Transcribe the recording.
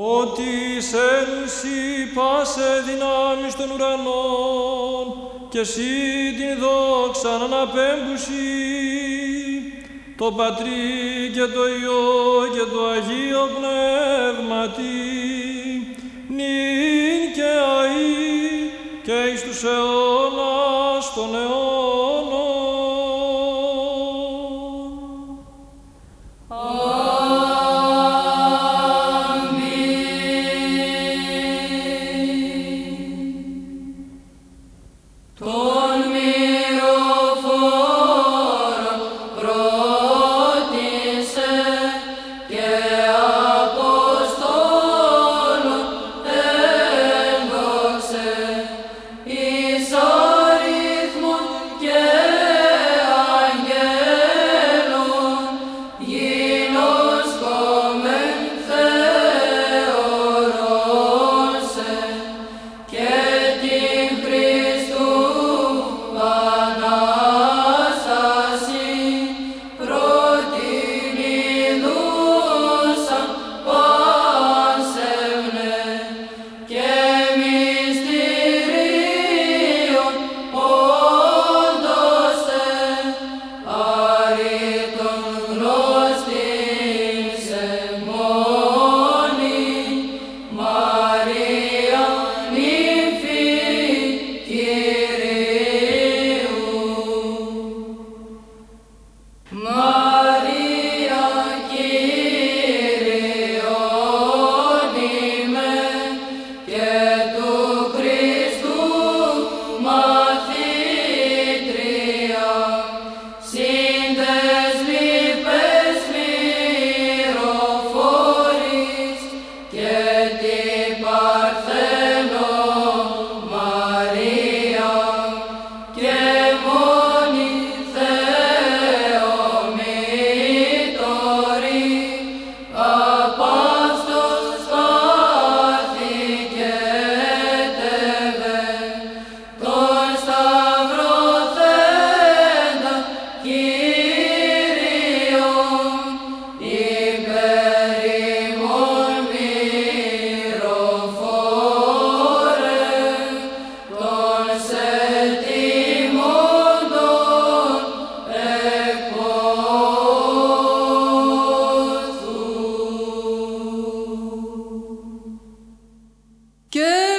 ότι σένουσι πάσε δυνάμεις των ουρανών και εσύ την δόξα να αναπέμπουσι το Πατρί και το Υιό και το Αγίο Πνεύματι νυν και αΐ και εις τους αιώνας των αιώνων. Good.